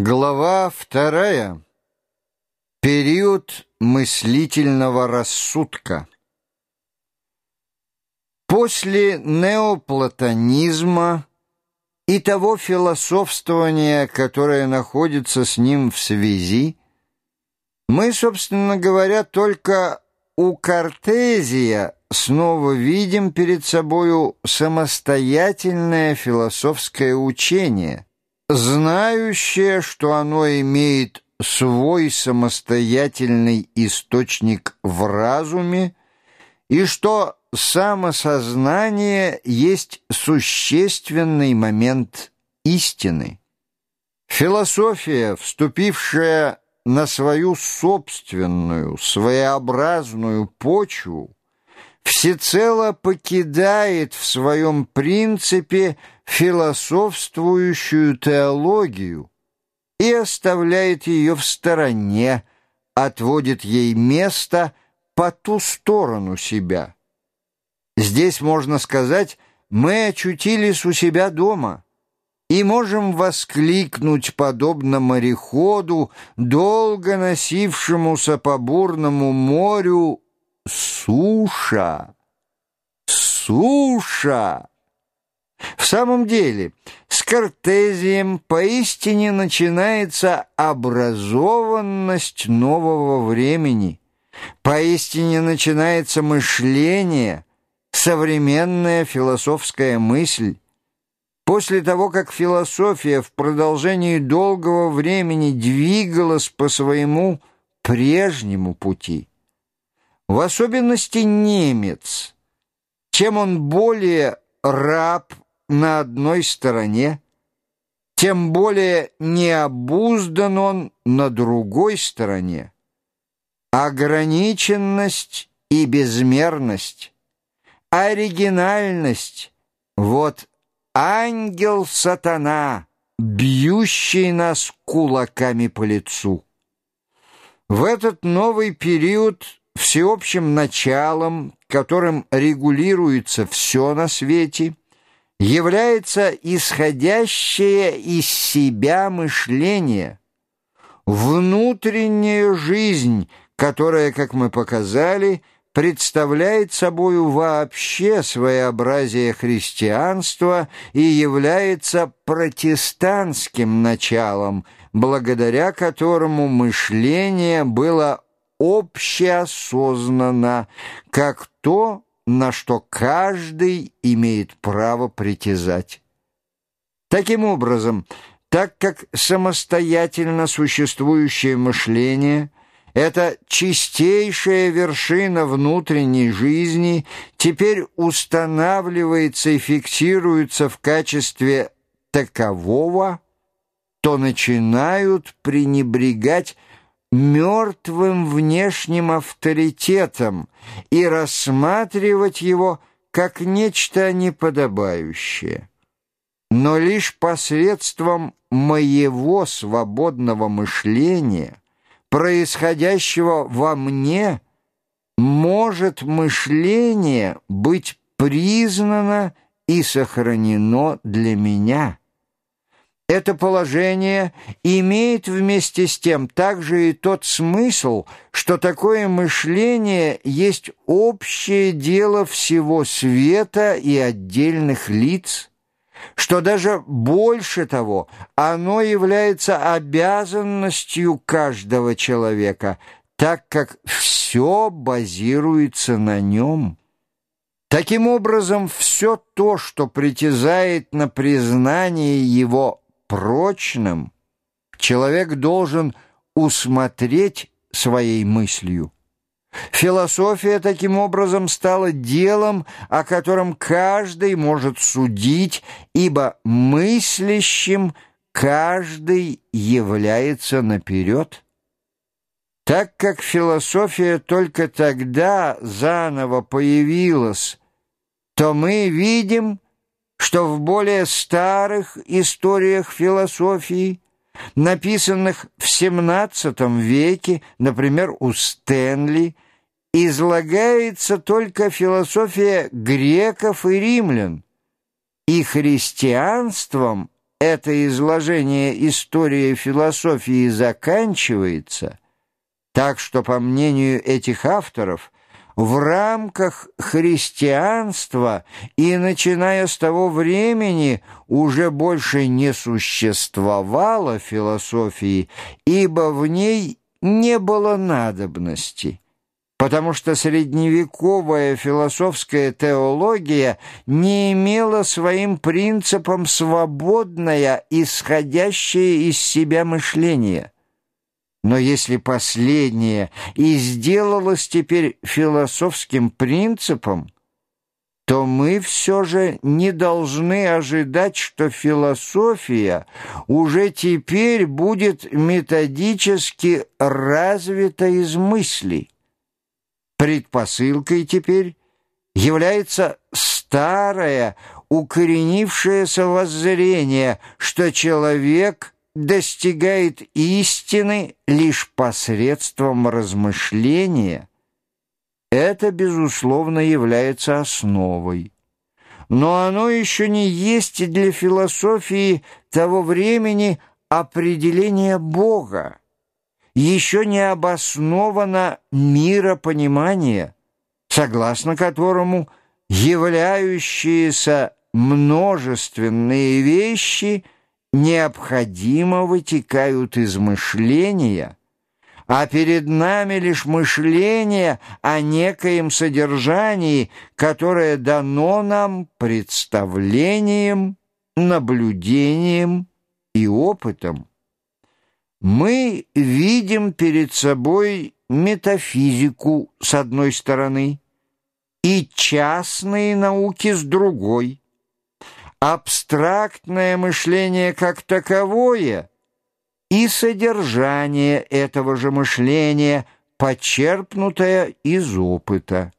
Глава вторая. Период мыслительного рассудка. После неоплатонизма и того философствования, которое находится с ним в связи, мы, собственно говоря, только у Картезия снова видим перед собою самостоятельное философское учение – знающее, что оно имеет свой самостоятельный источник в разуме и что самосознание есть существенный момент истины. Философия, вступившая на свою собственную, своеобразную почву, всецело покидает в своем принципе философствующую теологию и оставляет ее в стороне, отводит ей место по ту сторону себя. Здесь, можно сказать, мы очутились у себя дома и можем воскликнуть, подобно мореходу, долго носившемуся по бурному морю суша, суша. В самом деле, с Картезием поистине начинается образованность нового времени, поистине начинается мышление, современная философская мысль. После того, как философия в продолжении долгого времени двигалась по своему прежнему пути, в особенности немец. Чем он более раб на одной стороне, тем более необуздан он на другой стороне. Ограниченность и безмерность, оригинальность — вот ангел-сатана, бьющий нас кулаками по лицу. В этот новый период всеобщим началом, которым регулируется все на свете, является исходящее из себя мышление, внутренняя жизнь, которая, как мы показали, представляет собою вообще своеобразие христианства и является протестантским началом, благодаря которому мышление было общеосознанно, как то, на что каждый имеет право притязать. Таким образом, так как самостоятельно существующее мышление — это чистейшая вершина внутренней жизни, теперь устанавливается и фиксируется в качестве такового, то начинают пренебрегать мертвым внешним авторитетом и рассматривать его как нечто неподобающее. Но лишь посредством моего свободного мышления, происходящего во мне, может мышление быть признано и сохранено для меня». Это положение имеет вместе с тем также и тот смысл, что такое мышление есть общее дело всего света и отдельных лиц, что даже больше того, оно является обязанностью каждого человека, так как все базируется на нем. Таким образом, все то, что притязает на признание его прочным, человек должен усмотреть своей мыслью. Философия таким образом стала делом, о котором каждый может судить, ибо мыслящим каждый является наперед. Так как философия только тогда заново появилась, то мы видим, что в более старых историях философии, написанных в XVII веке, например, у Стэнли, излагается только философия греков и римлян, и христианством это изложение истории философии заканчивается, так что, по мнению этих авторов, в рамках христианства и начиная с того времени уже больше не существовало философии, ибо в ней не было надобности потому что средневековая философская теология не имела своим принципом свободное, исходящее из себя мышление. Но если последнее и сделалось теперь философским принципом, то мы все же не должны ожидать, что философия уже теперь будет методически развита из мыслей. Предпосылкой теперь является старое, укоренившееся воззрение, что человек достигает истины лишь посредством размышления. Это, безусловно, является основой. Но оно еще не есть для философии того времени определение Бога еще не обосновано миропонимание, согласно которому являющиеся множественные вещи необходимо вытекают из мышления, а перед нами лишь мышление о некоем содержании, которое дано нам представлением, наблюдением и опытом мы видим перед собой метафизику с одной стороны и частные науки с другой. Абстрактное мышление как таковое и содержание этого же мышления, почерпнутое из опыта.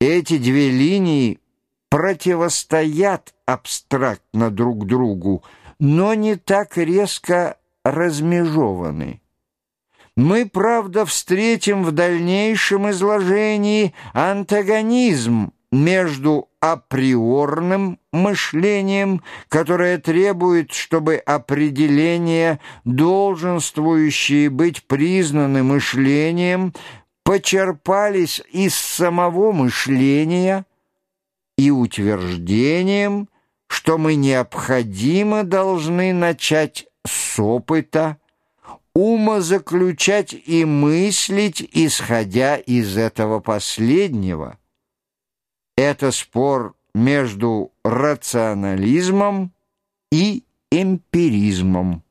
Эти две линии противостоят абстрактно друг другу, но не так резко размежованы. Мы, правда, встретим в дальнейшем изложении антагонизм между априорным мышлением, которое требует, чтобы определения, долженствующие быть признаны мышлением, почерпались из самого мышления и утверждением, что мы необходимо должны начать с опыта, ума заключать и мыслить, исходя из этого последнего. Это спор между рационализмом и эмпиризмом.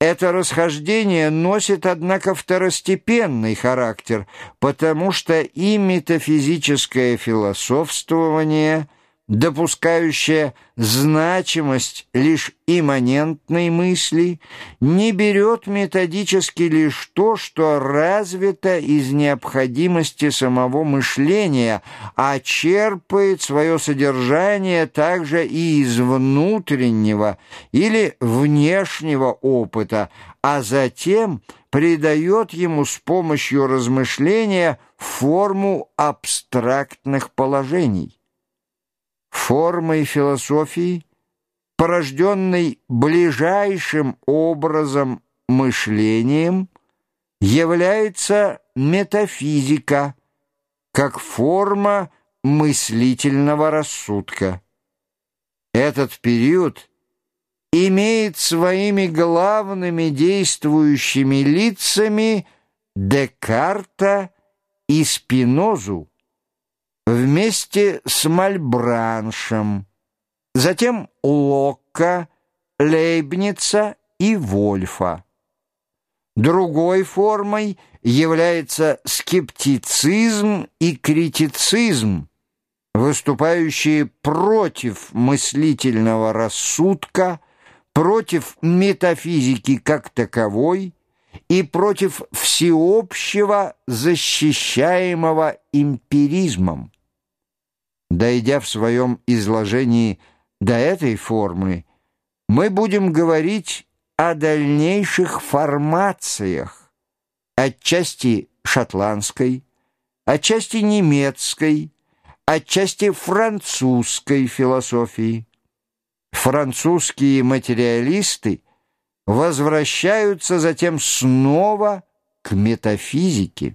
Это расхождение носит, однако, второстепенный характер, потому что и метафизическое философствование – допускающая значимость лишь имманентной мысли, не берет методически лишь то, что развито из необходимости самого мышления, а черпает свое содержание также и из внутреннего или внешнего опыта, а затем придает ему с помощью размышления форму абстрактных положений формой философии, порожденной ближайшим образом мышлением, является метафизика как форма мыслительного рассудка. Этот период имеет своими главными действующими лицами Декарта и Спинозу, вместе с Мальбраншем, затем Локка, Лейбница и Вольфа. Другой формой является скептицизм и критицизм, выступающие против мыслительного рассудка, против метафизики как таковой и против всеобщего защищаемого эмпиризмом. Дойдя в своем изложении до этой формы, мы будем говорить о дальнейших формациях, отчасти шотландской, отчасти немецкой, отчасти французской философии. Французские материалисты возвращаются затем снова к метафизике.